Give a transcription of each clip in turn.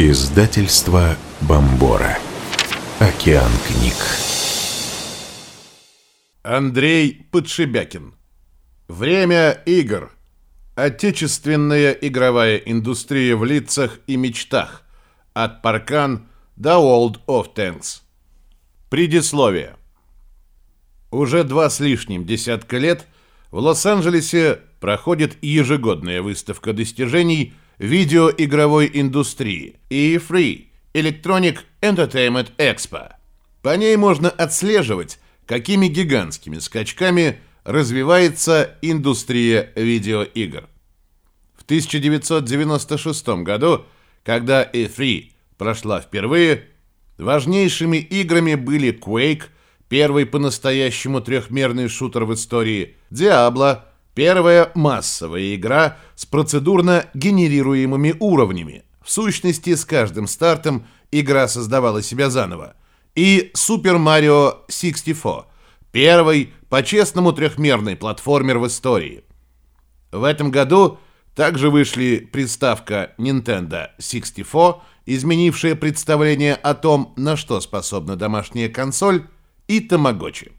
Издательство Бомбора. Океан книг. Андрей Подшибякин. Время игр. Отечественная игровая индустрия в лицах и мечтах. От Паркан до World of Tanks. Предисловие. Уже два с лишним десятка лет в Лос-Анджелесе проходит ежегодная выставка достижений видеоигровой индустрии E3 Electronic Entertainment Expo. По ней можно отслеживать, какими гигантскими скачками развивается индустрия видеоигр. В 1996 году, когда E3 прошла впервые, важнейшими играми были Quake, первый по-настоящему трехмерный шутер в истории, Diablo, первая массовая игра с процедурно генерируемыми уровнями. В сущности, с каждым стартом игра создавала себя заново. И Super Mario 64, первый по-честному трехмерный платформер в истории. В этом году также вышли приставка Nintendo 64, изменившая представление о том, на что способна домашняя консоль, и Тамагочи.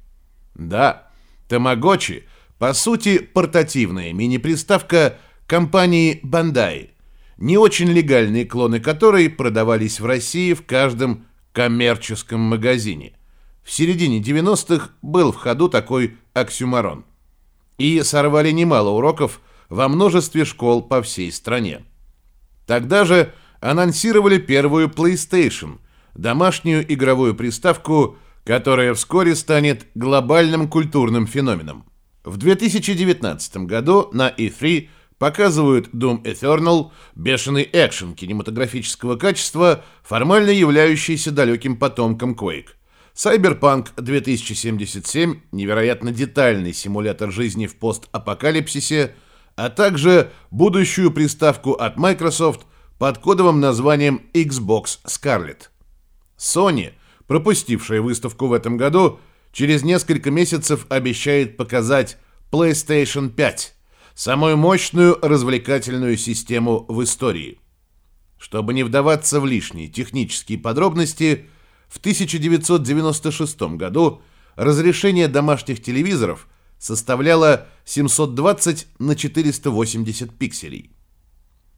Да, Тамагочи, по сути, портативная мини-приставка компании Bandai, не очень легальные клоны которой продавались в России в каждом коммерческом магазине. В середине 90-х был в ходу такой оксюмарон. И сорвали немало уроков во множестве школ по всей стране. Тогда же анонсировали первую PlayStation, домашнюю игровую приставку – которая вскоре станет глобальным культурным феноменом. В 2019 году на E3 показывают Doom Eternal, бешеный экшен кинематографического качества, формально являющийся далеким потомком Quake. Cyberpunk 2077, невероятно детальный симулятор жизни в постапокалипсисе, а также будущую приставку от Microsoft под кодовым названием Xbox Scarlet. Sony – пропустившая выставку в этом году, через несколько месяцев обещает показать PlayStation 5, самую мощную развлекательную систему в истории. Чтобы не вдаваться в лишние технические подробности, в 1996 году разрешение домашних телевизоров составляло 720 на 480 пикселей.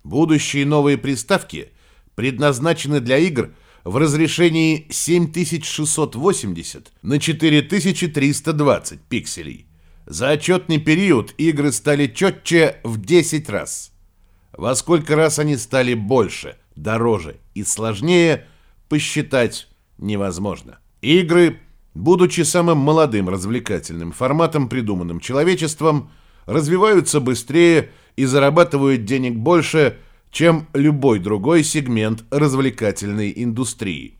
Будущие новые приставки предназначены для игр – в разрешении 7680 на 4320 пикселей. За отчетный период игры стали четче в 10 раз. Во сколько раз они стали больше, дороже и сложнее, посчитать невозможно. Игры, будучи самым молодым развлекательным форматом, придуманным человечеством, развиваются быстрее и зарабатывают денег больше – чем любой другой сегмент развлекательной индустрии.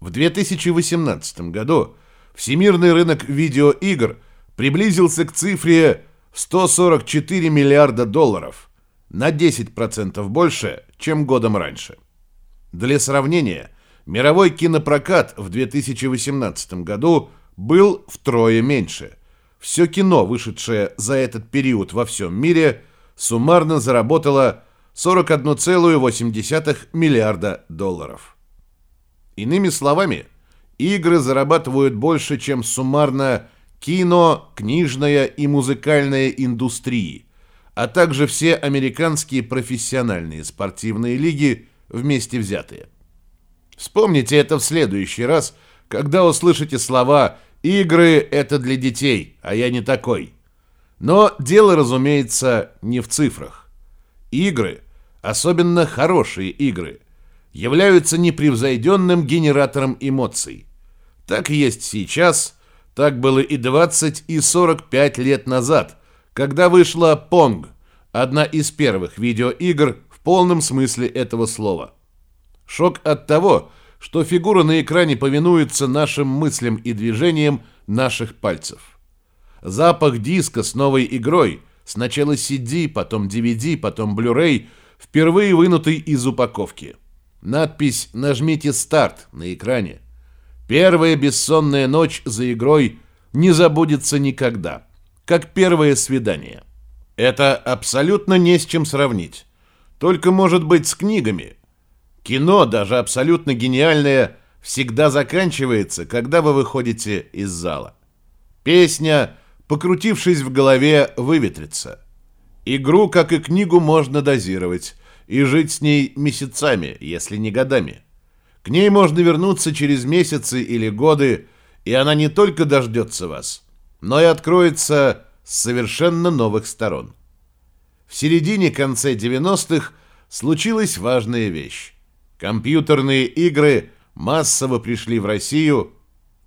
В 2018 году всемирный рынок видеоигр приблизился к цифре 144 миллиарда долларов, на 10% больше, чем годом раньше. Для сравнения, мировой кинопрокат в 2018 году был втрое меньше. Все кино, вышедшее за этот период во всем мире, суммарно заработало 41,8 миллиарда долларов. Иными словами, игры зарабатывают больше, чем суммарно кино, книжная и музыкальная индустрии, а также все американские профессиональные спортивные лиги вместе взятые. Вспомните это в следующий раз, когда услышите слова «игры – это для детей, а я не такой». Но дело, разумеется, не в цифрах. Игры, особенно хорошие игры, являются непревзойденным генератором эмоций. Так есть сейчас, так было и 20 и 45 лет назад, когда вышла Pong, одна из первых видеоигр в полном смысле этого слова. Шок от того, что фигура на экране повинуется нашим мыслям и движениям наших пальцев. Запах диска с новой игрой – Сначала CD, потом DVD, потом Blu-ray, впервые вынутый из упаковки. Надпись «Нажмите старт» на экране. Первая бессонная ночь за игрой не забудется никогда, как первое свидание. Это абсолютно не с чем сравнить. Только, может быть, с книгами. Кино, даже абсолютно гениальное, всегда заканчивается, когда вы выходите из зала. Песня, покрутившись в голове, выветрится. Игру, как и книгу, можно дозировать и жить с ней месяцами, если не годами. К ней можно вернуться через месяцы или годы, и она не только дождется вас, но и откроется с совершенно новых сторон. В середине-конце 90-х случилась важная вещь. Компьютерные игры массово пришли в Россию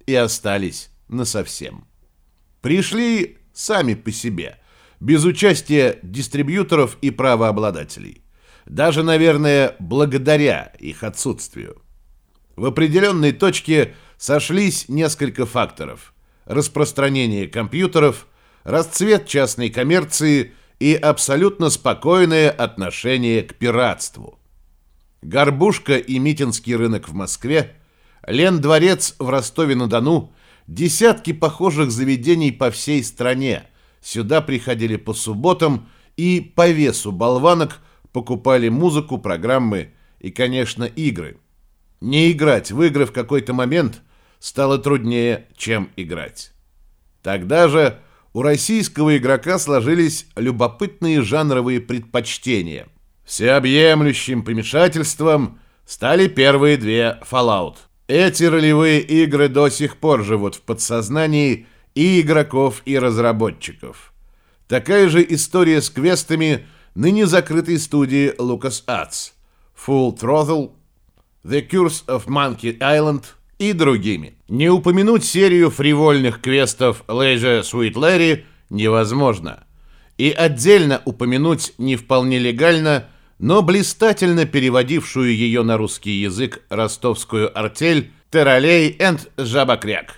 и остались насовсем. Пришли сами по себе, без участия дистрибьюторов и правообладателей. Даже, наверное, благодаря их отсутствию. В определенной точке сошлись несколько факторов. Распространение компьютеров, расцвет частной коммерции и абсолютно спокойное отношение к пиратству. Горбушка и Митинский рынок в Москве, Лен-дворец в Ростове-на-Дону, десятки похожих заведений по всей стране. Сюда приходили по субботам и по весу болванок покупали музыку, программы и, конечно, игры. Не играть в игры в какой-то момент стало труднее, чем играть. Тогда же у российского игрока сложились любопытные жанровые предпочтения – Всеобъемлющим помешательством стали первые две Fallout. Эти ролевые игры до сих пор живут в подсознании и игроков, и разработчиков. Такая же история с квестами ныне закрытой студии LucasArts, Full Throttle, The Curse of Monkey Island и другими. Не упомянуть серию фривольных квестов Leisure Sweet Larry невозможно. И отдельно упомянуть не вполне легально – но блистательно переводившую ее на русский язык ростовскую артель «Тералей энд Жабакряк».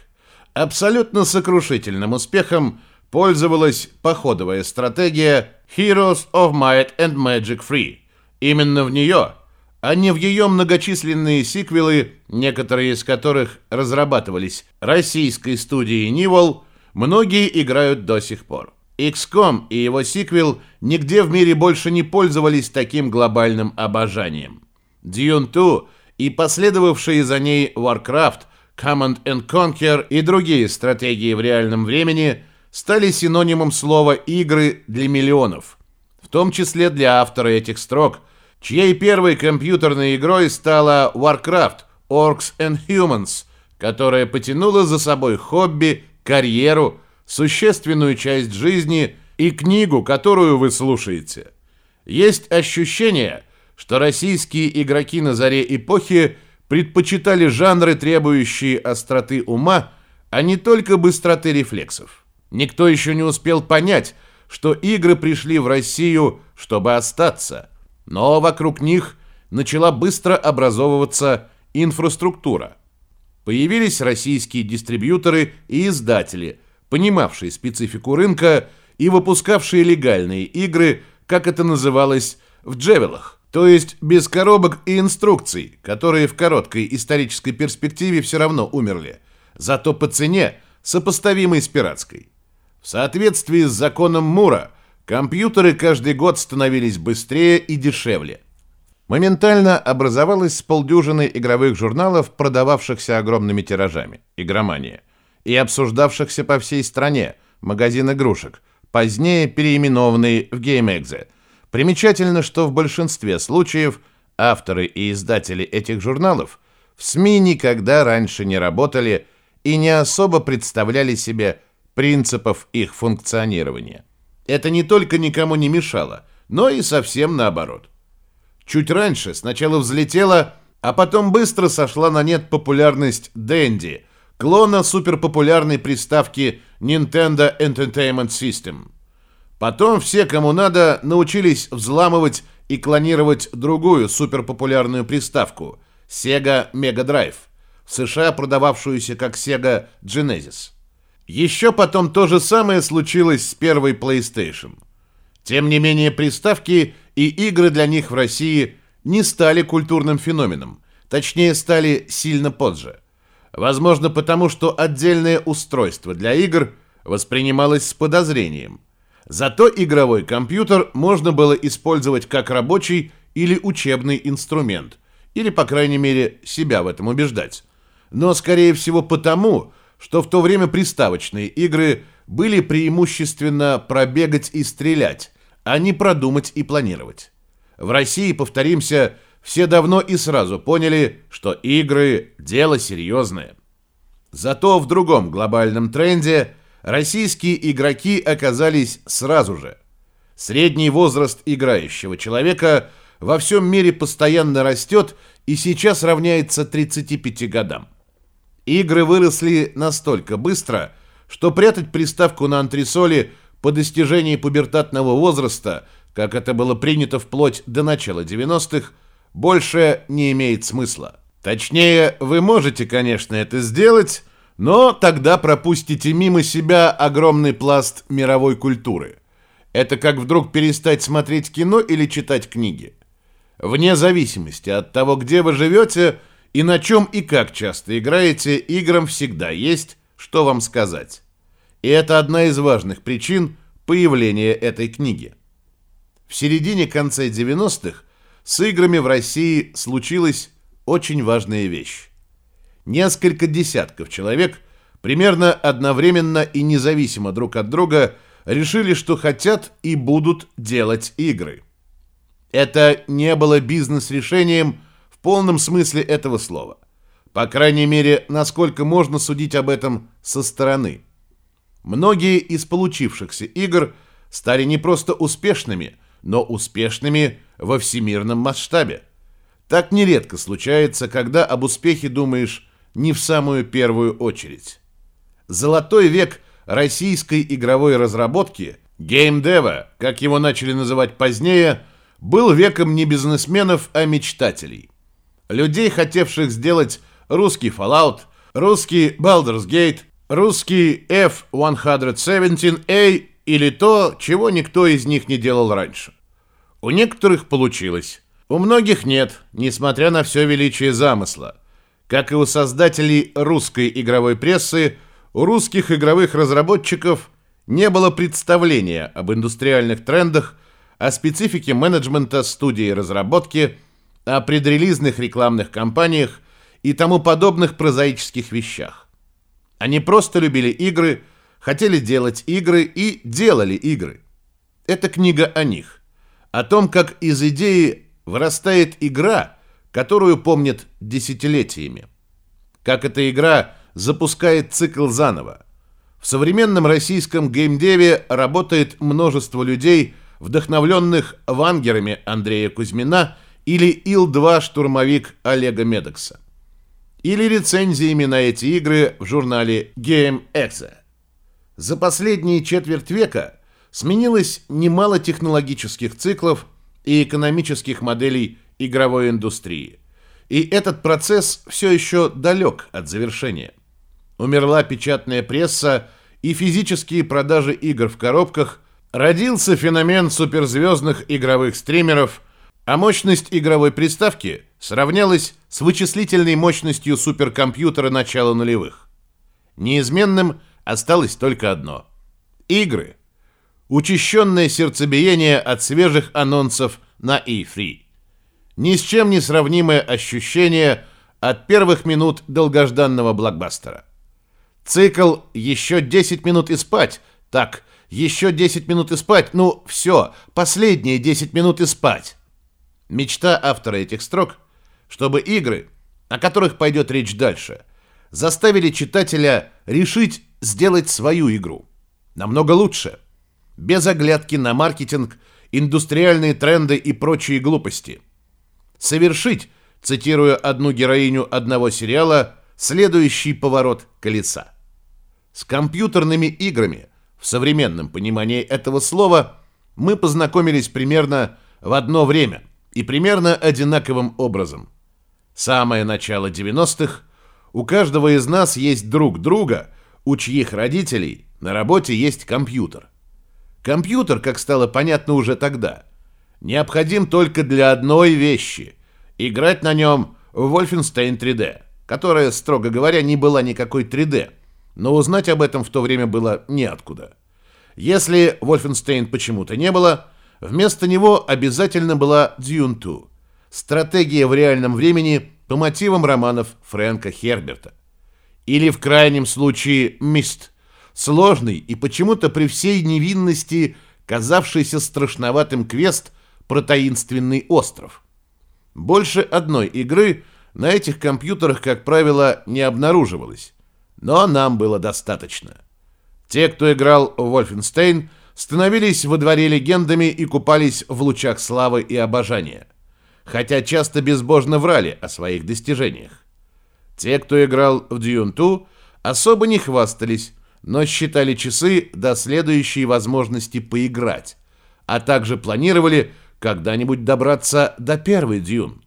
Абсолютно сокрушительным успехом пользовалась походовая стратегия Heroes of Might and Magic Free. Именно в нее, а не в ее многочисленные сиквелы, некоторые из которых разрабатывались российской студией Nivol, многие играют до сих пор. XCOM и его сиквел нигде в мире больше не пользовались таким глобальным обожанием. Dune 2 и последовавшие за ней Warcraft, Command and Conquer и другие стратегии в реальном времени стали синонимом слова «игры для миллионов», в том числе для автора этих строк, чьей первой компьютерной игрой стала Warcraft Orcs and Humans, которая потянула за собой хобби, карьеру, существенную часть жизни и книгу, которую вы слушаете. Есть ощущение, что российские игроки на заре эпохи предпочитали жанры, требующие остроты ума, а не только быстроты рефлексов. Никто еще не успел понять, что игры пришли в Россию, чтобы остаться, но вокруг них начала быстро образовываться инфраструктура. Появились российские дистрибьюторы и издатели – понимавшие специфику рынка и выпускавшие легальные игры, как это называлось, в джевелах, то есть без коробок и инструкций, которые в короткой исторической перспективе все равно умерли, зато по цене, сопоставимой с пиратской. В соответствии с законом Мура, компьютеры каждый год становились быстрее и дешевле. Моментально образовалось с полдюжины игровых журналов, продававшихся огромными тиражами. Игромания и обсуждавшихся по всей стране, магазин игрушек, позднее переименованный в GameExe. Примечательно, что в большинстве случаев авторы и издатели этих журналов в СМИ никогда раньше не работали и не особо представляли себе принципов их функционирования. Это не только никому не мешало, но и совсем наоборот. Чуть раньше сначала взлетела, а потом быстро сошла на нет популярность Дэнди – клона суперпопулярной приставки Nintendo Entertainment System. Потом все, кому надо, научились взламывать и клонировать другую суперпопулярную приставку Sega Mega Drive, в США продававшуюся как Sega Genesis. Еще потом то же самое случилось с первой PlayStation. Тем не менее, приставки и игры для них в России не стали культурным феноменом, точнее, стали сильно позже – Возможно, потому что отдельное устройство для игр воспринималось с подозрением. Зато игровой компьютер можно было использовать как рабочий или учебный инструмент, Или, по крайней мере, себя в этом убеждать. Но, скорее всего, потому, что в то время приставочные игры были преимущественно пробегать и стрелять, а не продумать и планировать. В России, повторимся, все давно и сразу поняли, что игры – дело серьезное. Зато в другом глобальном тренде российские игроки оказались сразу же. Средний возраст играющего человека во всем мире постоянно растет и сейчас равняется 35 годам. Игры выросли настолько быстро, что прятать приставку на антресоли по достижении пубертатного возраста, как это было принято вплоть до начала 90-х, больше не имеет смысла. Точнее, вы можете, конечно, это сделать, но тогда пропустите мимо себя огромный пласт мировой культуры. Это как вдруг перестать смотреть кино или читать книги. Вне зависимости от того, где вы живете – и на чем и как часто играете, играм всегда есть, что вам сказать. И это одна из важных причин появления этой книги. В середине-конце 90-х с играми в России случилась очень важная вещь. Несколько десятков человек примерно одновременно и независимо друг от друга решили, что хотят и будут делать игры. Это не было бизнес-решением – в полном смысле этого слова. По крайней мере, насколько можно судить об этом со стороны. Многие из получившихся игр стали не просто успешными, но успешными во всемирном масштабе. Так нередко случается, когда об успехе думаешь не в самую первую очередь. Золотой век российской игровой разработки, геймдева, как его начали называть позднее, был веком не бизнесменов, а мечтателей – людей, хотевших сделать русский Fallout, русский Baldur's Gate, русский F-117A или то, чего никто из них не делал раньше. У некоторых получилось, у многих нет, несмотря на все величие замысла. Как и у создателей русской игровой прессы, у русских игровых разработчиков не было представления об индустриальных трендах, о специфике менеджмента студии разработки – о предрелизных рекламных кампаниях и тому подобных прозаических вещах. Они просто любили игры, хотели делать игры и делали игры. Это книга о них. О том, как из идеи вырастает игра, которую помнят десятилетиями. Как эта игра запускает цикл заново. В современном российском геймдеве работает множество людей, вдохновленных вангерами Андрея Кузьмина или Ил-2 штурмовик Олега Медекса, или рецензиями на эти игры в журнале Game Exe. За последние четверть века сменилось немало технологических циклов и экономических моделей игровой индустрии. И этот процесс все еще далек от завершения. Умерла печатная пресса и физические продажи игр в коробках, родился феномен суперзвездных игровых стримеров – а мощность игровой приставки сравнялась с вычислительной мощностью суперкомпьютера начала нулевых. Неизменным осталось только одно – игры. Учащенное сердцебиение от свежих анонсов на E3. Ни с чем не сравнимое ощущение от первых минут долгожданного блокбастера. Цикл «Еще 10 минут и спать» Так, еще 10 минут и спать. Ну, все, последние 10 минут и спать. Мечта автора этих строк, чтобы игры, о которых пойдет речь дальше, заставили читателя решить сделать свою игру. Намного лучше. Без оглядки на маркетинг, индустриальные тренды и прочие глупости. Совершить, цитируя одну героиню одного сериала, следующий поворот колеса. С компьютерными играми, в современном понимании этого слова, мы познакомились примерно в одно время – и примерно одинаковым образом. Самое начало 90-х у каждого из нас есть друг друга, у чьих родителей на работе есть компьютер. Компьютер, как стало понятно уже тогда, необходим только для одной вещи – играть на нем в Wolfenstein 3D, которая, строго говоря, не была никакой 3D, но узнать об этом в то время было неоткуда. Если Wolfenstein почему-то не было – Вместо него обязательно была Dune 2. стратегия в реальном времени по мотивам романов Фрэнка Херберта. Или в крайнем случае «Мист», сложный и почему-то при всей невинности казавшийся страшноватым квест про таинственный остров. Больше одной игры на этих компьютерах, как правило, не обнаруживалось, но нам было достаточно. Те, кто играл в Wolfenstein, становились во дворе легендами и купались в лучах славы и обожания, хотя часто безбожно врали о своих достижениях. Те, кто играл в Dune 2, особо не хвастались, но считали часы до следующей возможности поиграть, а также планировали когда-нибудь добраться до первой Дюн.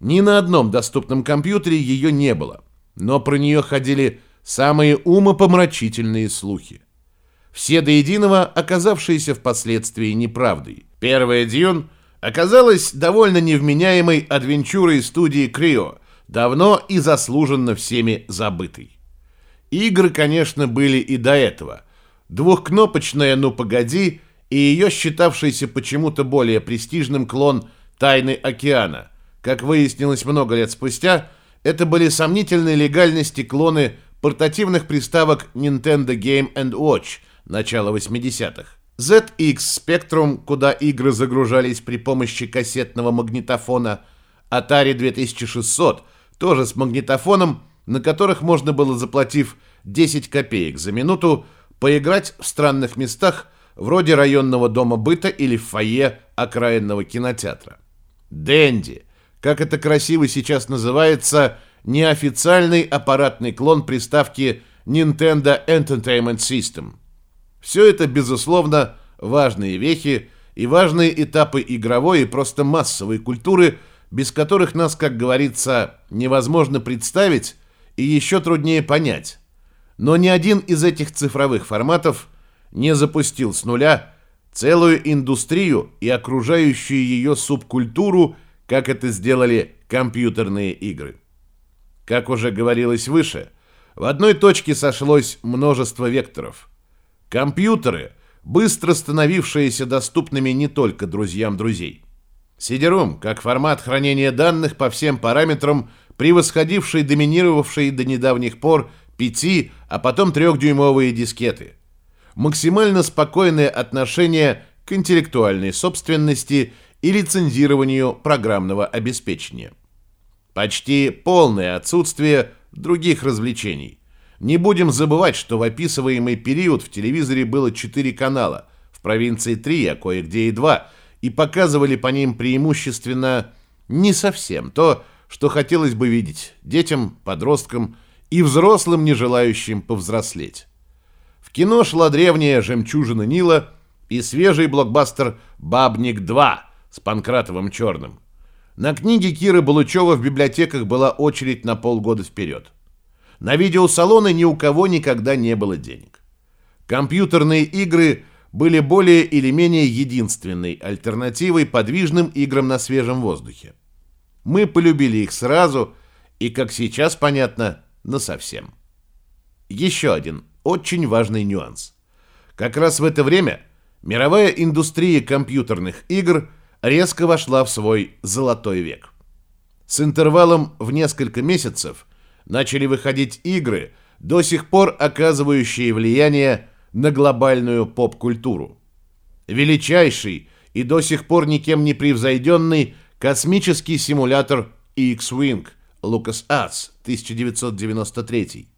Ни на одном доступном компьютере ее не было, но про нее ходили самые умопомрачительные слухи. Все до единого оказавшиеся впоследствии неправдой. Первая Дюн оказалась довольно невменяемой адвенчурой студии Крио, давно и заслуженно всеми забытой. Игры, конечно, были и до этого. Двухкнопочная «Ну погоди» и ее считавшийся почему-то более престижным клон «Тайны океана». Как выяснилось много лет спустя, это были сомнительной легальности клоны портативных приставок Nintendo Game Watch начала 80-х. ZX Spectrum, куда игры загружались при помощи кассетного магнитофона, Atari 2600, тоже с магнитофоном, на которых можно было, заплатив 10 копеек за минуту, поиграть в странных местах, вроде районного дома быта или в фойе окраинного кинотеатра. Дэнди, как это красиво сейчас называется, неофициальный аппаратный клон приставки Nintendo Entertainment System. Все это, безусловно, важные вехи и важные этапы игровой и просто массовой культуры, без которых нас, как говорится, невозможно представить и еще труднее понять. Но ни один из этих цифровых форматов не запустил с нуля целую индустрию и окружающую ее субкультуру, как это сделали компьютерные игры. Как уже говорилось выше, в одной точке сошлось множество векторов. Компьютеры, быстро становившиеся доступными не только друзьям друзей. CD-ROM, как формат хранения данных по всем параметрам, превосходивший доминировавший до недавних пор 5, а потом 3-дюймовые дискеты. Максимально спокойное отношение к интеллектуальной собственности и лицензированию программного обеспечения. Почти полное отсутствие других развлечений. Не будем забывать, что в описываемый период в телевизоре было 4 канала, в провинции 3, а кое-где и 2, и показывали по ним преимущественно не совсем то, что хотелось бы видеть детям, подросткам и взрослым, не желающим повзрослеть. В кино шла древняя «Жемчужина Нила» и свежий блокбастер «Бабник 2» с Панкратовым Черным. На книги Киры Балучева в библиотеках была очередь на полгода вперед. На видеосалоны ни у кого никогда не было денег. Компьютерные игры были более или менее единственной альтернативой подвижным играм на свежем воздухе. Мы полюбили их сразу и, как сейчас понятно, насовсем. Еще один очень важный нюанс. Как раз в это время мировая индустрия компьютерных игр резко вошла в свой золотой век. С интервалом в несколько месяцев начали выходить игры, до сих пор оказывающие влияние на глобальную поп-культуру. Величайший и до сих пор никем не превзойденный космический симулятор X-Wing – LucasArts, 1993.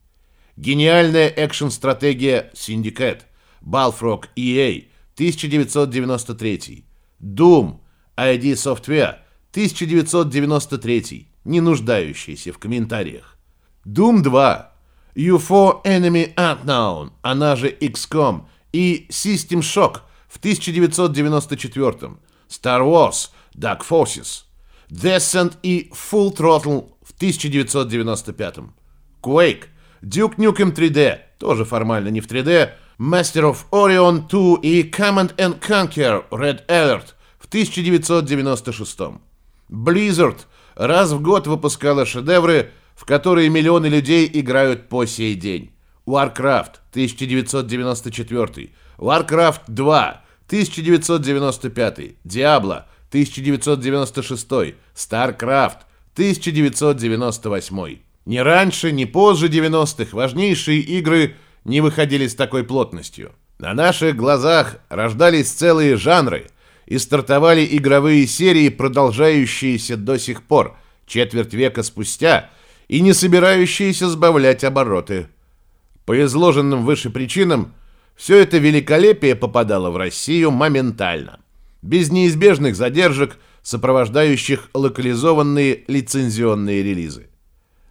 Гениальная экшн-стратегия Syndicate, Balfrog EA, 1993. Doom, ID Software, 1993, не нуждающийся в комментариях. Doom 2, UFO Enemy Unknown, она же XCOM, и System Shock в 1994. Star Wars, Dark Forces, Descent и Full Throttle в 1995. Quake, Duke Nukem 3D, тоже формально не в 3D, Master of Orion 2 и Command and Conquer Red Alert в 1996. Blizzard раз в год выпускала шедевры, в которые миллионы людей играют по сей день. Warcraft 1994, Warcraft 2 1995, Diablo 1996, StarCraft 1998. Ни раньше, ни позже 90-х важнейшие игры не выходили с такой плотностью. На наших глазах рождались целые жанры и стартовали игровые серии, продолжающиеся до сих пор, четверть века спустя, и не собирающиеся сбавлять обороты. По изложенным выше причинам, все это великолепие попадало в Россию моментально, без неизбежных задержек, сопровождающих локализованные лицензионные релизы.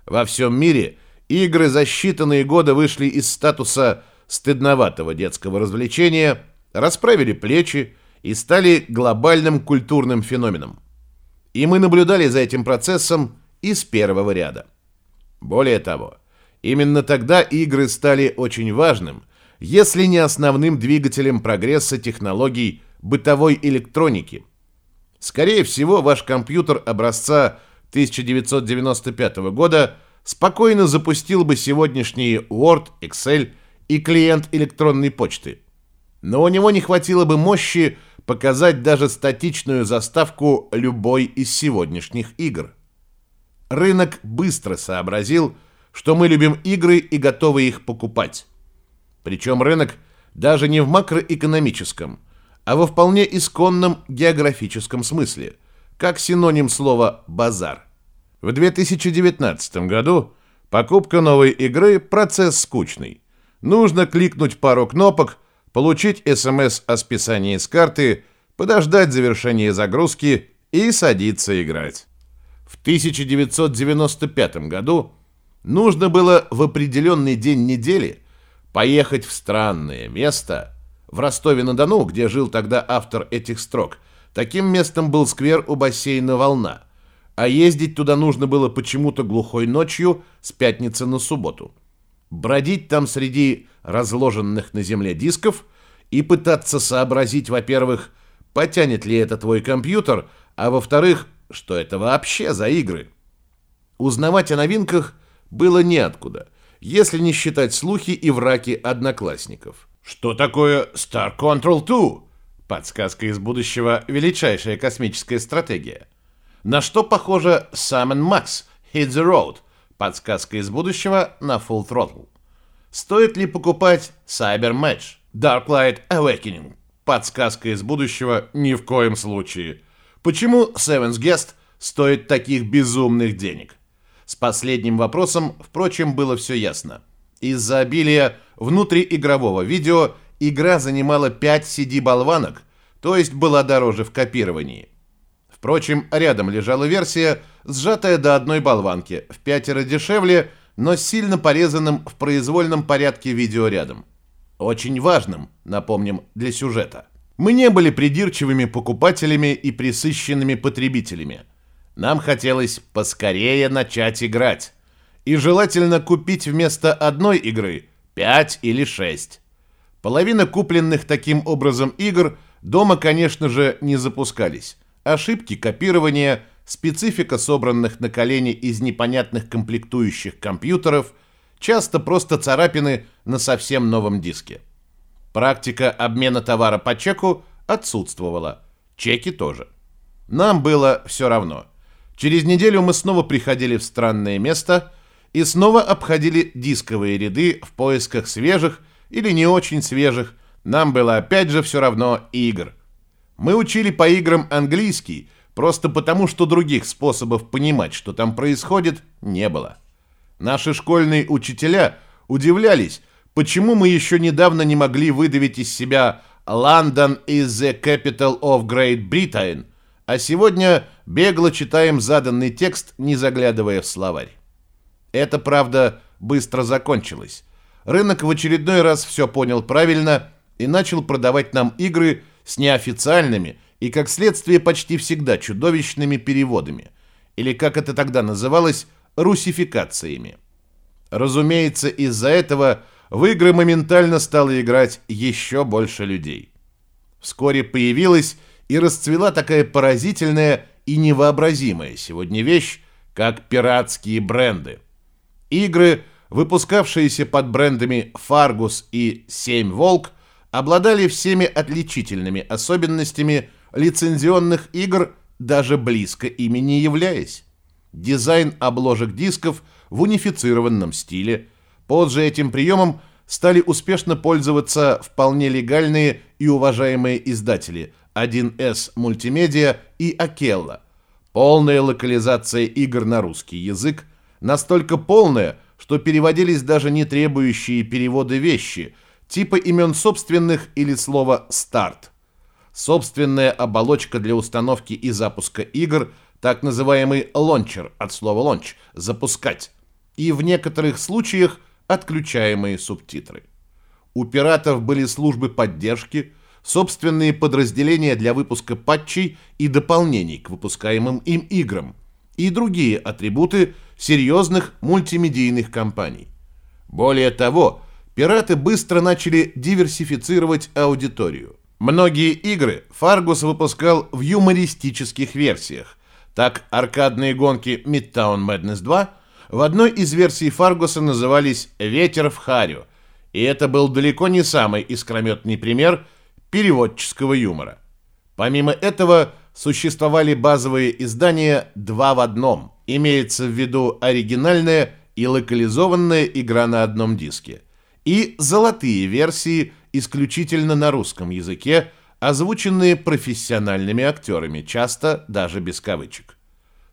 Во всем мире игры за считанные годы вышли из статуса стыдноватого детского развлечения, расправили плечи и стали глобальным культурным феноменом. И мы наблюдали за этим процессом из первого ряда. Более того, именно тогда игры стали очень важным, если не основным двигателем прогресса технологий бытовой электроники. Скорее всего, ваш компьютер образца 1995 года спокойно запустил бы сегодняшние Word, Excel и клиент электронной почты. Но у него не хватило бы мощи показать даже статичную заставку любой из сегодняшних игр. Рынок быстро сообразил, что мы любим игры и готовы их покупать. Причем рынок даже не в макроэкономическом, а во вполне исконном географическом смысле, как синоним слова «базар». В 2019 году покупка новой игры – процесс скучный. Нужно кликнуть пару кнопок, получить СМС о списании с карты, подождать завершения загрузки и садиться играть. В 1995 году нужно было в определенный день недели поехать в странное место в Ростове-на-Дону, где жил тогда автор этих строк. Таким местом был сквер у бассейна «Волна», а ездить туда нужно было почему-то глухой ночью с пятницы на субботу. Бродить там среди разложенных на земле дисков и пытаться сообразить, во-первых, потянет ли это твой компьютер, а во-вторых, что это вообще за игры. Узнавать о новинках было неоткуда, если не считать слухи и враки одноклассников. Что такое Star Control 2? Подсказка из будущего – величайшая космическая стратегия. На что похоже Sam Max Hit the Road? Подсказка из будущего на Full Throttle. Стоит ли покупать Cyber Match? Dark Light Awakening. Подсказка из будущего ни в коем случае. Почему Seven's Guest стоит таких безумных денег? С последним вопросом, впрочем, было все ясно. Из-за обилия внутриигрового видео игра занимала 5 CD-болванок, то есть была дороже в копировании. Впрочем, рядом лежала версия, сжатая до одной болванки, в пятеро дешевле, но сильно порезанным в произвольном порядке видеорядом. Очень важным, напомним, для сюжета. Мы не были придирчивыми покупателями и присыщенными потребителями. Нам хотелось поскорее начать играть. И желательно купить вместо одной игры 5 или 6. Половина купленных таким образом игр дома, конечно же, не запускались. Ошибки копирования, специфика собранных на колени из непонятных комплектующих компьютеров, часто просто царапины на совсем новом диске. Практика обмена товара по чеку отсутствовала. Чеки тоже. Нам было все равно. Через неделю мы снова приходили в странное место и снова обходили дисковые ряды в поисках свежих или не очень свежих, нам было опять же все равно игр. Мы учили по играм английский, просто потому что других способов понимать, что там происходит, не было. Наши школьные учителя удивлялись, Почему мы еще недавно не могли выдавить из себя «London is the capital of Great Britain», а сегодня бегло читаем заданный текст, не заглядывая в словарь? Это, правда, быстро закончилось. Рынок в очередной раз все понял правильно и начал продавать нам игры с неофициальными и, как следствие, почти всегда чудовищными переводами, или, как это тогда называлось, русификациями. Разумеется, из-за этого – в игры моментально стало играть еще больше людей. Вскоре появилась и расцвела такая поразительная и невообразимая сегодня вещь, как пиратские бренды. Игры, выпускавшиеся под брендами Fargus и Семь Волк, обладали всеми отличительными особенностями лицензионных игр, даже близко ими не являясь. Дизайн обложек дисков в унифицированном стиле. Позже этим приемом стали успешно пользоваться вполне легальные и уважаемые издатели 1С Мультимедиа и Акелла. Полная локализация игр на русский язык, настолько полная, что переводились даже не требующие перевода вещи, типа имен собственных или слова «старт». Собственная оболочка для установки и запуска игр, так называемый лончер, от слова «launch» – «запускать», и в некоторых случаях отключаемые субтитры. У пиратов были службы поддержки – собственные подразделения для выпуска патчей и дополнений к выпускаемым им играм и другие атрибуты серьезных мультимедийных компаний. Более того, пираты быстро начали диверсифицировать аудиторию. Многие игры Фаргус выпускал в юмористических версиях. Так, аркадные гонки Midtown Madness 2 в одной из версий Фаргуса назывались «Ветер в Харю», и это был далеко не самый искрометный пример – переводческого юмора. Помимо этого, существовали базовые издания два в одном. Имеется в виду оригинальная и локализованная игра на одном диске. И золотые версии исключительно на русском языке, озвученные профессиональными актерами, часто даже без кавычек.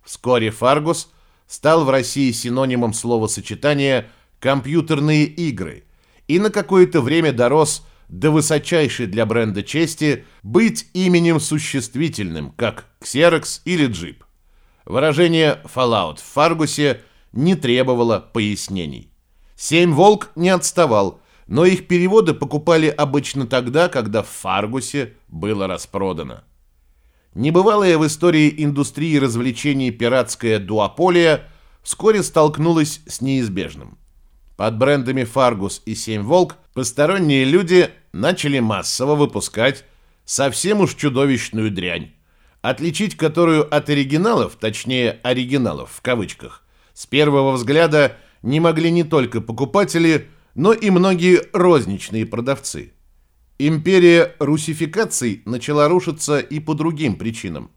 Вскоре «Фаргус» стал в России синонимом словосочетания «компьютерные игры» и на какое-то время дорос до высочайшей для бренда чести быть именем существительным, как Xerox или Jeep. Выражение Fallout в Фаргусе не требовало пояснений. «Семь волк» не отставал, но их переводы покупали обычно тогда, когда в Фаргусе было распродано. Небывалая в истории индустрии развлечений пиратская дуополия вскоре столкнулась с неизбежным. Под брендами Фаргус и Семь Волк посторонние люди начали массово выпускать совсем уж чудовищную дрянь, отличить которую от оригиналов, точнее оригиналов в кавычках, с первого взгляда не могли не только покупатели, но и многие розничные продавцы. Империя русификаций начала рушиться и по другим причинам.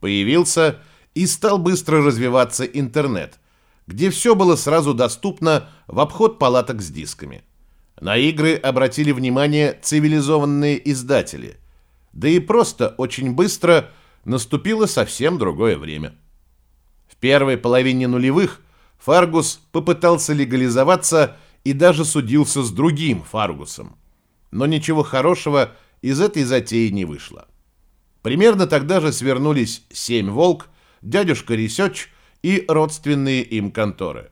Появился и стал быстро развиваться интернет, где все было сразу доступно в обход палаток с дисками – на игры обратили внимание цивилизованные издатели. Да и просто очень быстро наступило совсем другое время. В первой половине нулевых Фаргус попытался легализоваться и даже судился с другим Фаргусом. Но ничего хорошего из этой затеи не вышло. Примерно тогда же свернулись «Семь волк», «Дядюшка Ресёч» и родственные им конторы.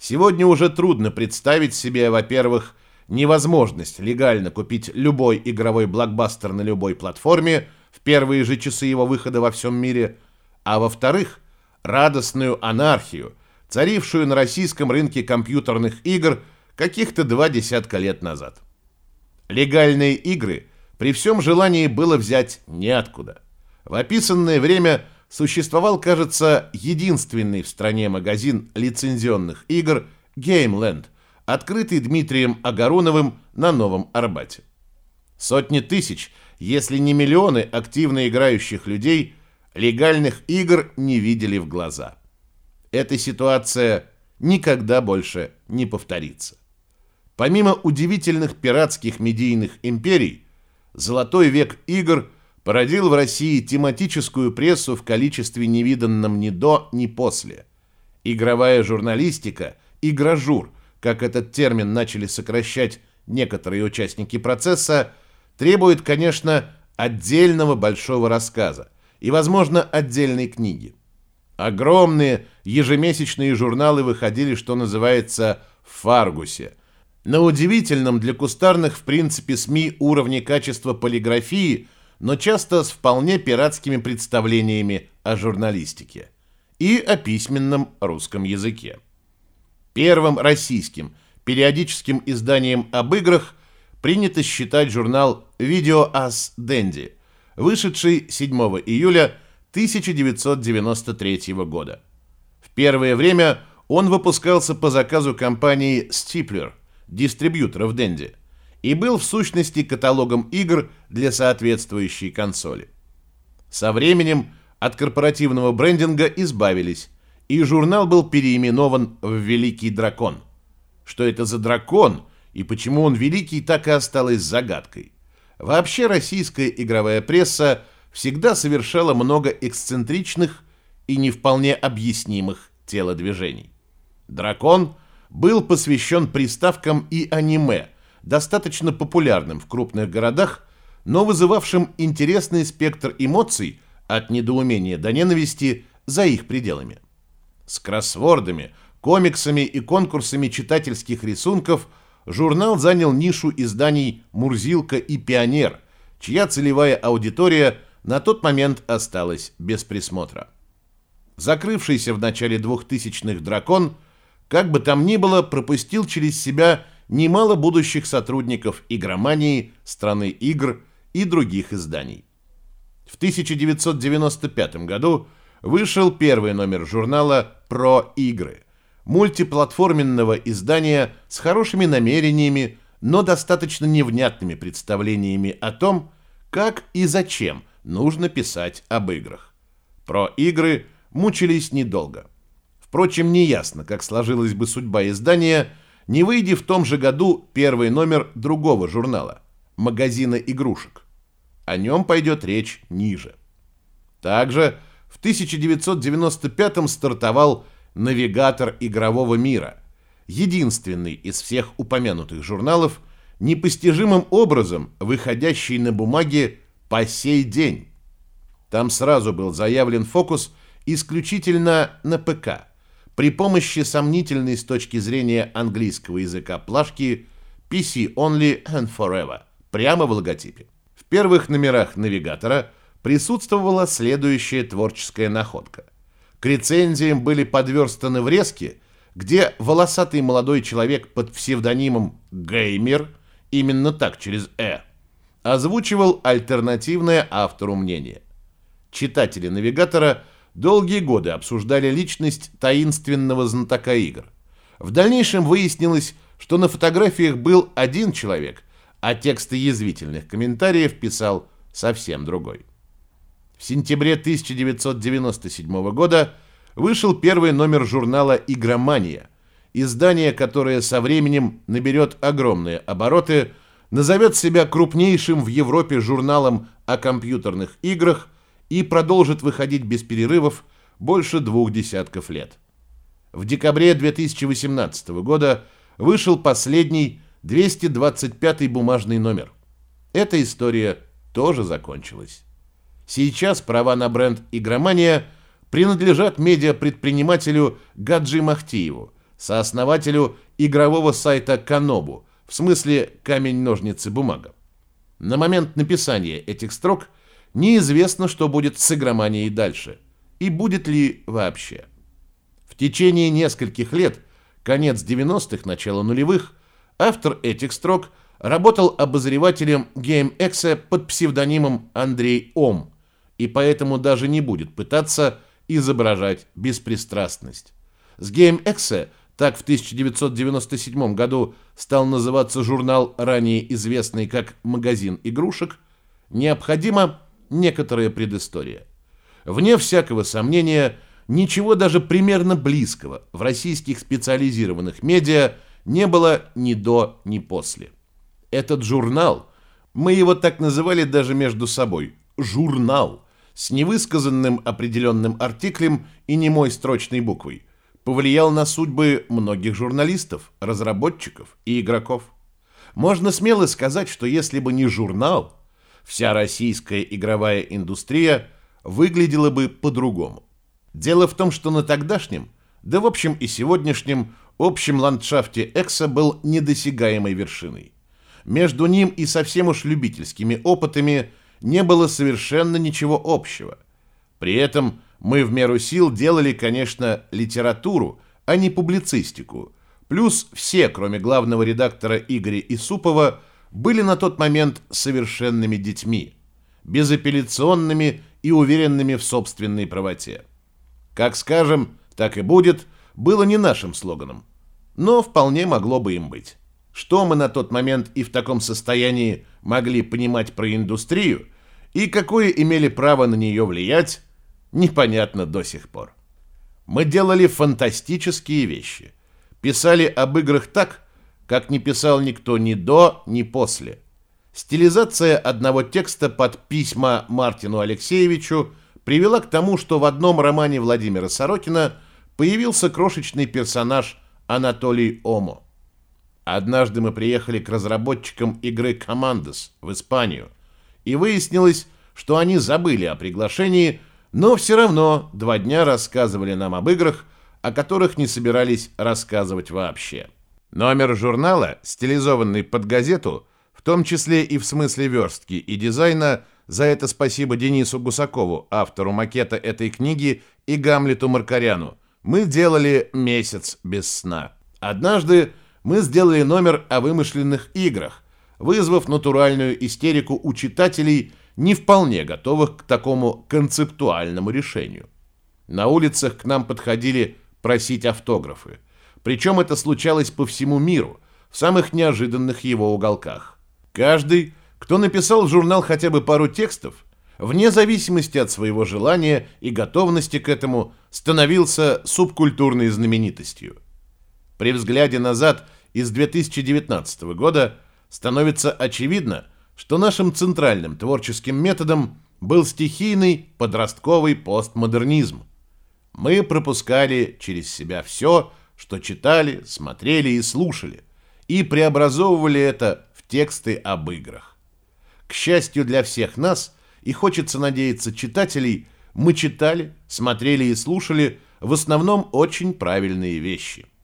Сегодня уже трудно представить себе, во-первых, невозможность легально купить любой игровой блокбастер на любой платформе в первые же часы его выхода во всем мире, а во-вторых, радостную анархию, царившую на российском рынке компьютерных игр каких-то два десятка лет назад. Легальные игры при всем желании было взять неоткуда. В описанное время существовал, кажется, единственный в стране магазин лицензионных игр Gameland – открытый Дмитрием Агароновым на Новом Арбате. Сотни тысяч, если не миллионы активно играющих людей легальных игр не видели в глаза. Эта ситуация никогда больше не повторится. Помимо удивительных пиратских медийных империй, золотой век игр породил в России тематическую прессу в количестве невиданном ни до, ни после. Игровая журналистика, игражур, как этот термин начали сокращать некоторые участники процесса, требует, конечно, отдельного большого рассказа и, возможно, отдельной книги. Огромные ежемесячные журналы выходили, что называется, в Фаргусе. На удивительном для кустарных, в принципе, СМИ уровне качества полиграфии, но часто с вполне пиратскими представлениями о журналистике и о письменном русском языке. Первым российским периодическим изданием об играх принято считать журнал «Видео Ас Дэнди», вышедший 7 июля 1993 года. В первое время он выпускался по заказу компании Stipler, дистрибьюторов Денди, и был в сущности каталогом игр для соответствующей консоли. Со временем от корпоративного брендинга избавились, и журнал был переименован в «Великий дракон». Что это за дракон и почему он великий, так и осталось загадкой. Вообще российская игровая пресса всегда совершала много эксцентричных и не вполне объяснимых телодвижений. «Дракон» был посвящен приставкам и аниме, достаточно популярным в крупных городах, но вызывавшим интересный спектр эмоций от недоумения до ненависти за их пределами. С кроссвордами, комиксами и конкурсами читательских рисунков журнал занял нишу изданий «Мурзилка» и «Пионер», чья целевая аудитория на тот момент осталась без присмотра. Закрывшийся в начале 2000-х «Дракон» как бы там ни было, пропустил через себя немало будущих сотрудников игромании, страны игр и других изданий. В 1995 году вышел первый номер журнала «Про игры», мультиплатформенного издания с хорошими намерениями, но достаточно невнятными представлениями о том, как и зачем нужно писать об играх. Про игры мучились недолго. Впрочем, неясно, как сложилась бы судьба издания, не выйдя в том же году первый номер другого журнала «Магазина игрушек». О нем пойдет речь ниже. Также в 1995 стартовал «Навигатор игрового мира», единственный из всех упомянутых журналов, непостижимым образом выходящий на бумаге по сей день. Там сразу был заявлен фокус исключительно на ПК, при помощи сомнительной с точки зрения английского языка плашки PC Only and Forever, прямо в логотипе первых номерах навигатора присутствовала следующая творческая находка. К рецензиям были подверстаны врезки, где волосатый молодой человек под псевдонимом «Геймер», именно так, через «э», озвучивал альтернативное автору мнение. Читатели навигатора долгие годы обсуждали личность таинственного знатока игр. В дальнейшем выяснилось, что на фотографиях был один человек, а тексты язвительных комментариев писал совсем другой. В сентябре 1997 года вышел первый номер журнала «Игромания», издание, которое со временем наберет огромные обороты, назовет себя крупнейшим в Европе журналом о компьютерных играх и продолжит выходить без перерывов больше двух десятков лет. В декабре 2018 года вышел последний 225 бумажный номер. Эта история тоже закончилась. Сейчас права на бренд «Игромания» принадлежат медиапредпринимателю Гаджи Махтиеву, сооснователю игрового сайта «Канобу», в смысле «камень-ножницы-бумага». На момент написания этих строк неизвестно, что будет с игроманией дальше, и будет ли вообще. В течение нескольких лет, конец 90-х, начало нулевых, Автор этих строк работал обозревателем GameX под псевдонимом Андрей Ом, и поэтому даже не будет пытаться изображать беспристрастность. С GameX так в 1997 году стал называться журнал, ранее известный как «Магазин игрушек», необходима некоторая предыстория. Вне всякого сомнения, ничего даже примерно близкого в российских специализированных медиа не было ни до, ни после. Этот журнал, мы его так называли даже между собой, журнал, с невысказанным определенным артиклем и немой строчной буквой, повлиял на судьбы многих журналистов, разработчиков и игроков. Можно смело сказать, что если бы не журнал, вся российская игровая индустрия выглядела бы по-другому. Дело в том, что на тогдашнем, да в общем и сегодняшнем, общем ландшафте Экса был недосягаемой вершиной. Между ним и совсем уж любительскими опытами не было совершенно ничего общего. При этом мы в меру сил делали, конечно, литературу, а не публицистику. Плюс все, кроме главного редактора Игоря Исупова, были на тот момент совершенными детьми, безапелляционными и уверенными в собственной правоте. Как скажем, так и будет – было не нашим слоганом, но вполне могло бы им быть. Что мы на тот момент и в таком состоянии могли понимать про индустрию, и какое имели право на нее влиять, непонятно до сих пор. Мы делали фантастические вещи. Писали об играх так, как не писал никто ни до, ни после. Стилизация одного текста под письма Мартину Алексеевичу привела к тому, что в одном романе Владимира Сорокина появился крошечный персонаж Анатолий Омо. Однажды мы приехали к разработчикам игры «Командос» в Испанию, и выяснилось, что они забыли о приглашении, но все равно два дня рассказывали нам об играх, о которых не собирались рассказывать вообще. Номер журнала, стилизованный под газету, в том числе и в смысле верстки и дизайна, за это спасибо Денису Гусакову, автору макета этой книги, и Гамлету Маркаряну, мы делали месяц без сна. Однажды мы сделали номер о вымышленных играх, вызвав натуральную истерику у читателей, не вполне готовых к такому концептуальному решению. На улицах к нам подходили просить автографы. Причем это случалось по всему миру, в самых неожиданных его уголках. Каждый, кто написал в журнал хотя бы пару текстов, вне зависимости от своего желания и готовности к этому, становился субкультурной знаменитостью. При взгляде назад из 2019 года становится очевидно, что нашим центральным творческим методом был стихийный подростковый постмодернизм. Мы пропускали через себя все, что читали, смотрели и слушали, и преобразовывали это в тексты об играх. К счастью для всех нас, и хочется надеяться читателей, мы читали, смотрели и слушали в основном очень правильные вещи –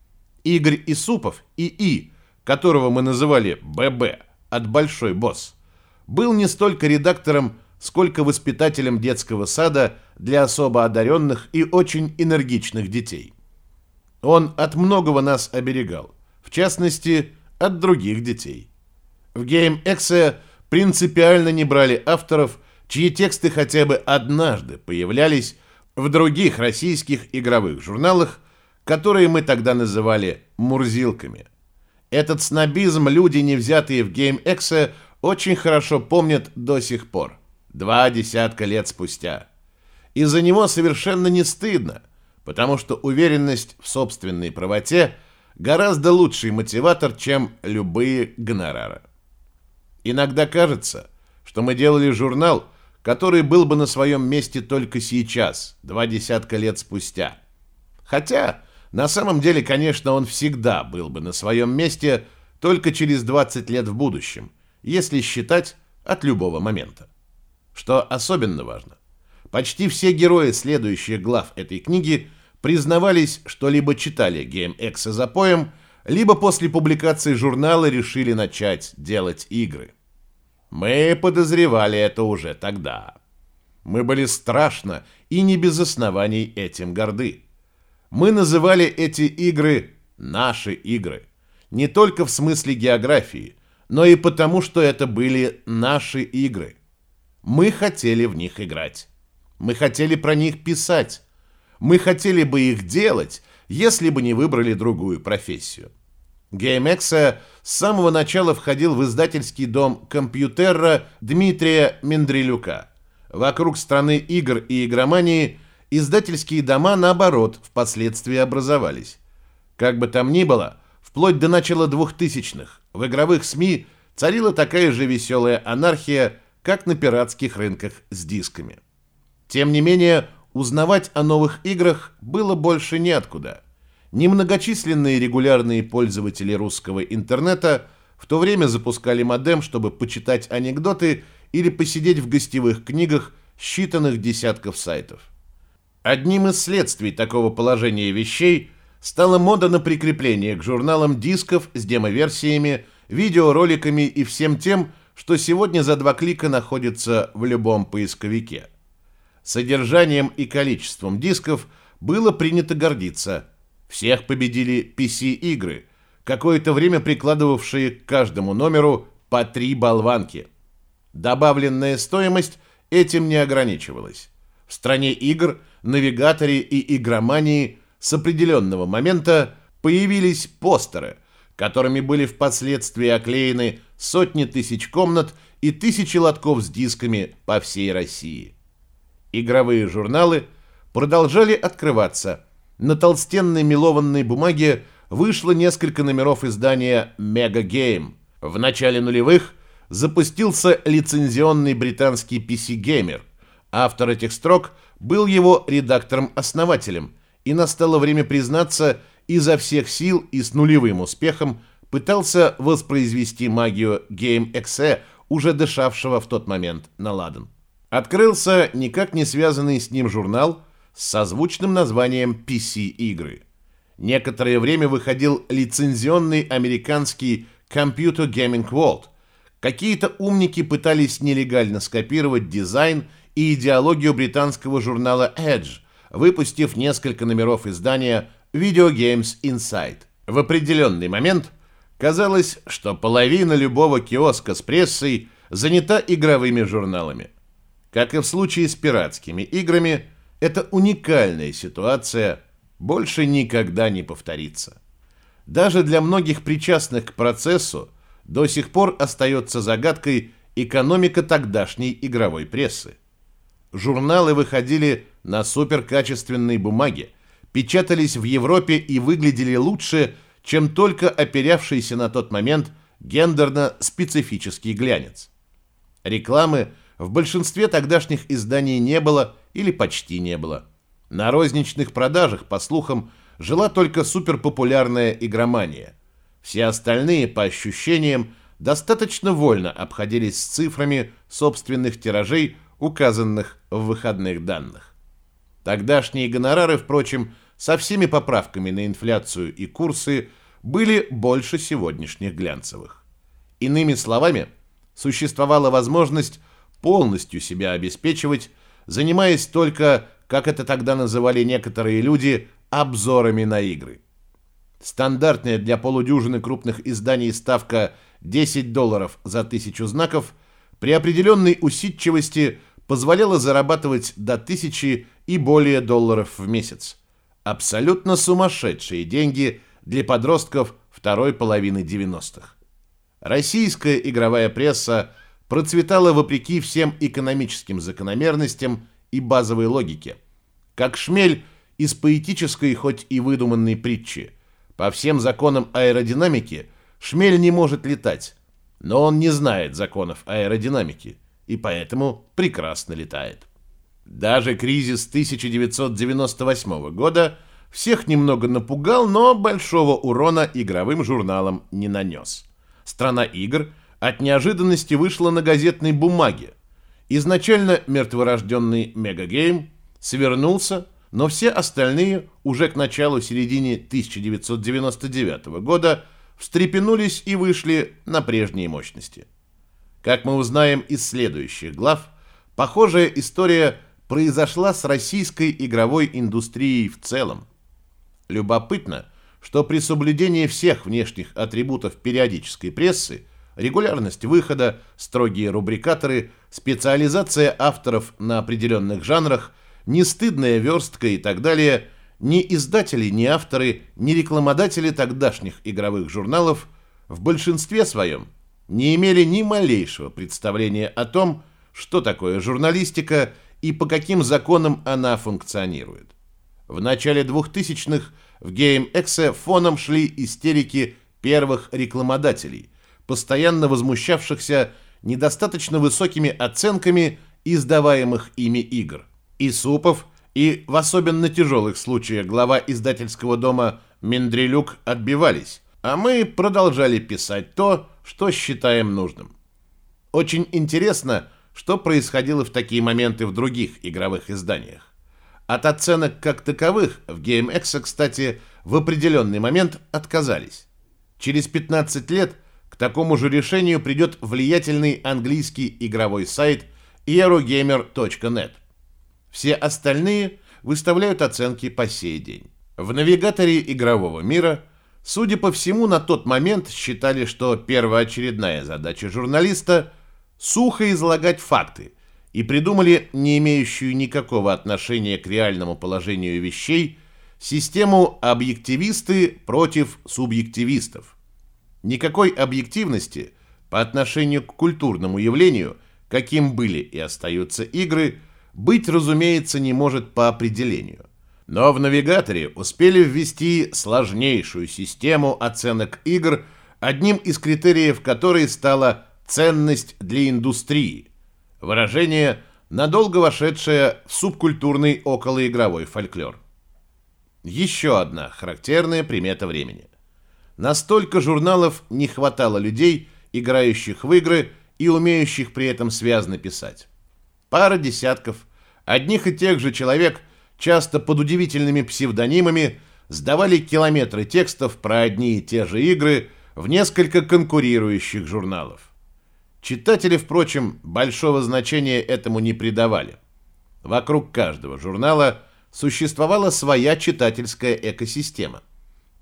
Игорь Исупов, ИИ, которого мы называли ББ, от Большой Босс, был не столько редактором, сколько воспитателем детского сада для особо одаренных и очень энергичных детей. Он от многого нас оберегал, в частности, от других детей. В GameX принципиально не брали авторов, чьи тексты хотя бы однажды появлялись в других российских игровых журналах которые мы тогда называли «мурзилками». Этот снобизм люди, не взятые в GameX, очень хорошо помнят до сих пор, два десятка лет спустя. Из-за него совершенно не стыдно, потому что уверенность в собственной правоте гораздо лучший мотиватор, чем любые гонорары. Иногда кажется, что мы делали журнал, который был бы на своем месте только сейчас, два десятка лет спустя. Хотя на самом деле, конечно, он всегда был бы на своем месте только через 20 лет в будущем, если считать от любого момента. Что особенно важно, почти все герои следующих глав этой книги признавались, что либо читали GameX за поем, либо после публикации журнала решили начать делать игры. Мы подозревали это уже тогда. Мы были страшно и не без оснований этим горды. Мы называли эти игры «наши игры». Не только в смысле географии, но и потому, что это были наши игры. Мы хотели в них играть. Мы хотели про них писать. Мы хотели бы их делать, если бы не выбрали другую профессию. GameX с самого начала входил в издательский дом компьютера Дмитрия Мендрелюка. Вокруг страны игр и игромании издательские дома, наоборот, впоследствии образовались. Как бы там ни было, вплоть до начала 2000-х в игровых СМИ царила такая же веселая анархия, как на пиратских рынках с дисками. Тем не менее, узнавать о новых играх было больше неоткуда. Немногочисленные регулярные пользователи русского интернета в то время запускали модем, чтобы почитать анекдоты или посидеть в гостевых книгах считанных десятков сайтов. Одним из следствий такого положения вещей стала мода на прикрепление к журналам дисков с демоверсиями, видеороликами и всем тем, что сегодня за два клика находится в любом поисковике. Содержанием и количеством дисков было принято гордиться. Всех победили PC-игры, какое-то время прикладывавшие к каждому номеру по три болванки. Добавленная стоимость этим не ограничивалась. В стране игр – навигаторе и игромании с определенного момента появились постеры, которыми были впоследствии оклеены сотни тысяч комнат и тысячи лотков с дисками по всей России. Игровые журналы продолжали открываться. На толстенной мелованной бумаге вышло несколько номеров издания Mega Game. В начале нулевых запустился лицензионный британский PC Gamer. Автор этих строк был его редактором-основателем, и настало время признаться, изо всех сил и с нулевым успехом пытался воспроизвести магию Game GameXE, уже дышавшего в тот момент на ладан. Открылся никак не связанный с ним журнал с созвучным названием PC-игры. Некоторое время выходил лицензионный американский Computer Gaming World. Какие-то умники пытались нелегально скопировать дизайн и идеологию британского журнала Edge, выпустив несколько номеров издания Video Games Insight. В определенный момент казалось, что половина любого киоска с прессой занята игровыми журналами. Как и в случае с пиратскими играми, это уникальная ситуация больше никогда не повторится. Даже для многих причастных к процессу до сих пор остается загадкой экономика тогдашней игровой прессы. Журналы выходили на суперкачественной бумаге, печатались в Европе и выглядели лучше, чем только оперявшийся на тот момент гендерно-специфический глянец. Рекламы в большинстве тогдашних изданий не было или почти не было. На розничных продажах, по слухам, жила только суперпопулярная игромания. Все остальные, по ощущениям, достаточно вольно обходились с цифрами собственных тиражей, указанных в выходных данных. Тогдашние гонорары, впрочем, со всеми поправками на инфляцию и курсы были больше сегодняшних глянцевых. Иными словами, существовала возможность полностью себя обеспечивать, занимаясь только, как это тогда называли некоторые люди, обзорами на игры. Стандартная для полудюжины крупных изданий ставка 10 долларов за тысячу знаков при определенной усидчивости позволяла зарабатывать до тысячи и более долларов в месяц. Абсолютно сумасшедшие деньги для подростков второй половины 90-х. Российская игровая пресса процветала вопреки всем экономическим закономерностям и базовой логике. Как шмель из поэтической, хоть и выдуманной притчи. По всем законам аэродинамики шмель не может летать, но он не знает законов аэродинамики и поэтому прекрасно летает. Даже кризис 1998 года всех немного напугал, но большого урона игровым журналам не нанес. Страна игр от неожиданности вышла на газетной бумаге. Изначально мертворожденный Мегагейм свернулся, но все остальные уже к началу-середине 1999 года встрепенулись и вышли на прежние мощности. Как мы узнаем из следующих глав, похожая история – произошла с российской игровой индустрией в целом. Любопытно, что при соблюдении всех внешних атрибутов периодической прессы регулярность выхода, строгие рубрикаторы, специализация авторов на определенных жанрах, нестыдная верстка и так далее, ни издатели, ни авторы, ни рекламодатели тогдашних игровых журналов в большинстве своем не имели ни малейшего представления о том, что такое журналистика и по каким законам она функционирует. В начале 2000-х в GameX фоном шли истерики первых рекламодателей, постоянно возмущавшихся недостаточно высокими оценками издаваемых ими игр. И Супов, и в особенно тяжелых случаях глава издательского дома Мендрелюк отбивались, а мы продолжали писать то, что считаем нужным. Очень интересно, что происходило в такие моменты в других игровых изданиях. От оценок как таковых в GameX, кстати, в определенный момент отказались. Через 15 лет такому же решению придет влиятельный английский игровой сайт eurogamer.net. Все остальные выставляют оценки по сей день. В навигаторе игрового мира, судя по всему, на тот момент считали, что первоочередная задача журналиста – сухо излагать факты и придумали не имеющую никакого отношения к реальному положению вещей систему объективисты против субъективистов. Никакой объективности по отношению к культурному явлению, каким были и остаются игры, быть, разумеется, не может по определению. Но в навигаторе успели ввести сложнейшую систему оценок игр, одним из критериев которой стала ценность для индустрии. Выражение, надолго вошедшее в субкультурный околоигровой фольклор. Еще одна характерная примета времени. Настолько журналов не хватало людей, играющих в игры и умеющих при этом связно писать. Пара десятков одних и тех же человек, часто под удивительными псевдонимами, сдавали километры текстов про одни и те же игры в несколько конкурирующих журналов. Читатели, впрочем, большого значения этому не придавали. Вокруг каждого журнала – существовала своя читательская экосистема.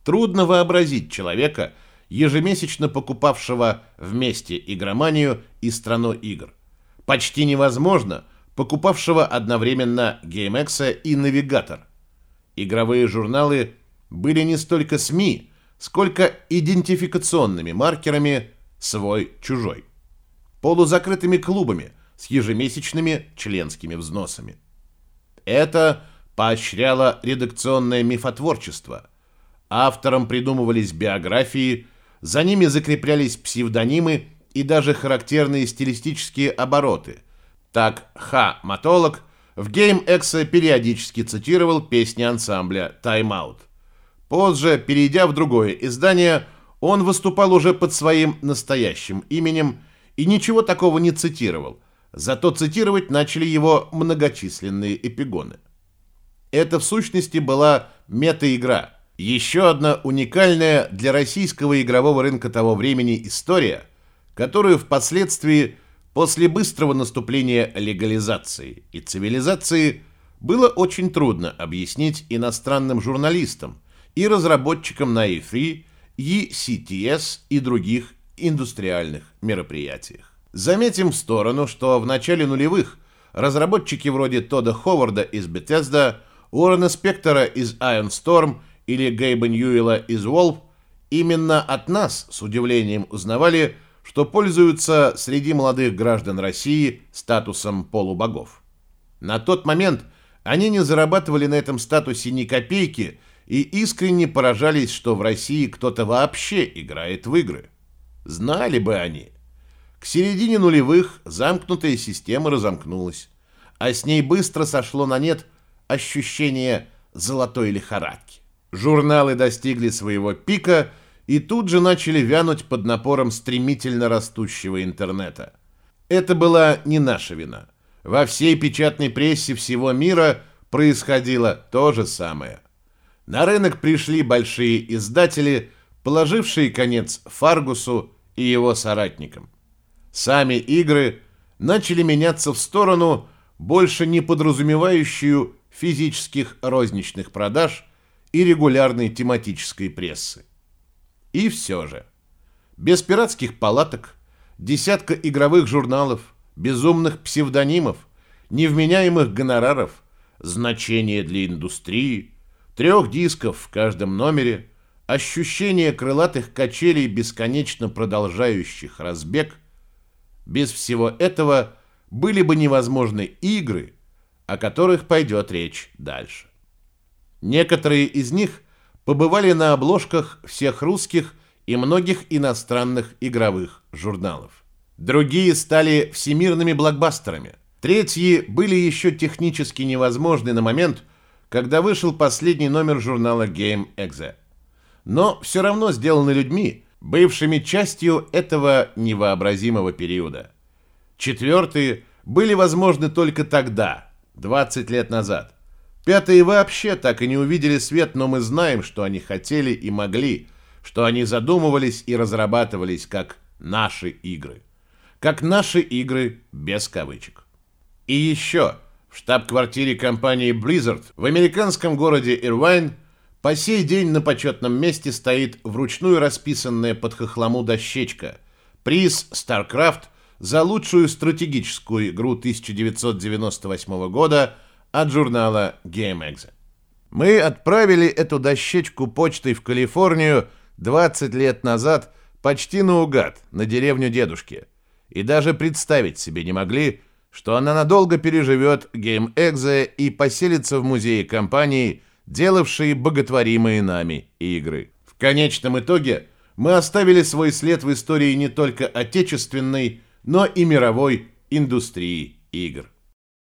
Трудно вообразить человека, ежемесячно покупавшего вместе игроманию и страну игр. Почти невозможно покупавшего одновременно GameX и Навигатор. Игровые журналы были не столько СМИ, сколько идентификационными маркерами свой-чужой. Полузакрытыми клубами с ежемесячными членскими взносами. Это поощряло редакционное мифотворчество. Авторам придумывались биографии, за ними закреплялись псевдонимы и даже характерные стилистические обороты. Так Ха Матолог в Game X периодически цитировал песни ансамбля Time Out. Позже, перейдя в другое издание, он выступал уже под своим настоящим именем и ничего такого не цитировал, зато цитировать начали его многочисленные эпигоны. Это в сущности была мета-игра. Еще одна уникальная для российского игрового рынка того времени история, которую впоследствии, после быстрого наступления легализации и цивилизации, было очень трудно объяснить иностранным журналистам и разработчикам на E3, ECTS и других индустриальных мероприятиях. Заметим в сторону, что в начале нулевых разработчики вроде Тода Ховарда из Bethesda – Уоррена Спектора из Iron Storm или Гейба Ньюэлла из Wolf именно от нас с удивлением узнавали, что пользуются среди молодых граждан России статусом полубогов. На тот момент они не зарабатывали на этом статусе ни копейки и искренне поражались, что в России кто-то вообще играет в игры. Знали бы они. К середине нулевых замкнутая система разомкнулась, а с ней быстро сошло на нет ощущение золотой лихорадки. Журналы достигли своего пика и тут же начали вянуть под напором стремительно растущего интернета. Это была не наша вина. Во всей печатной прессе всего мира происходило то же самое. На рынок пришли большие издатели, положившие конец Фаргусу и его соратникам. Сами игры начали меняться в сторону, больше не подразумевающую физических розничных продаж и регулярной тематической прессы. И все же, без пиратских палаток, десятка игровых журналов, безумных псевдонимов, невменяемых гонораров, значения для индустрии, трех дисков в каждом номере, ощущение крылатых качелей, бесконечно продолжающих разбег, без всего этого были бы невозможны игры – о которых пойдет речь дальше. Некоторые из них побывали на обложках всех русских и многих иностранных игровых журналов. Другие стали всемирными блокбастерами. Третьи были еще технически невозможны на момент, когда вышел последний номер журнала Game Exe. Но все равно сделаны людьми, бывшими частью этого невообразимого периода. Четвертые были возможны только тогда – 20 лет назад. Пятые вообще так и не увидели свет, но мы знаем, что они хотели и могли, что они задумывались и разрабатывались как наши игры. Как наши игры без кавычек. И еще, в штаб-квартире компании Blizzard в американском городе Ирвайн по сей день на почетном месте стоит вручную расписанная под хохлому дощечка. Приз StarCraft за лучшую стратегическую игру 1998 года от журнала GameExe. Мы отправили эту дощечку почтой в Калифорнию 20 лет назад почти наугад, на деревню дедушки. И даже представить себе не могли, что она надолго переживет гейм-экзе и поселится в музее компании, делавшей боготворимые нами игры. В конечном итоге мы оставили свой след в истории не только отечественной, но и мировой индустрии игр.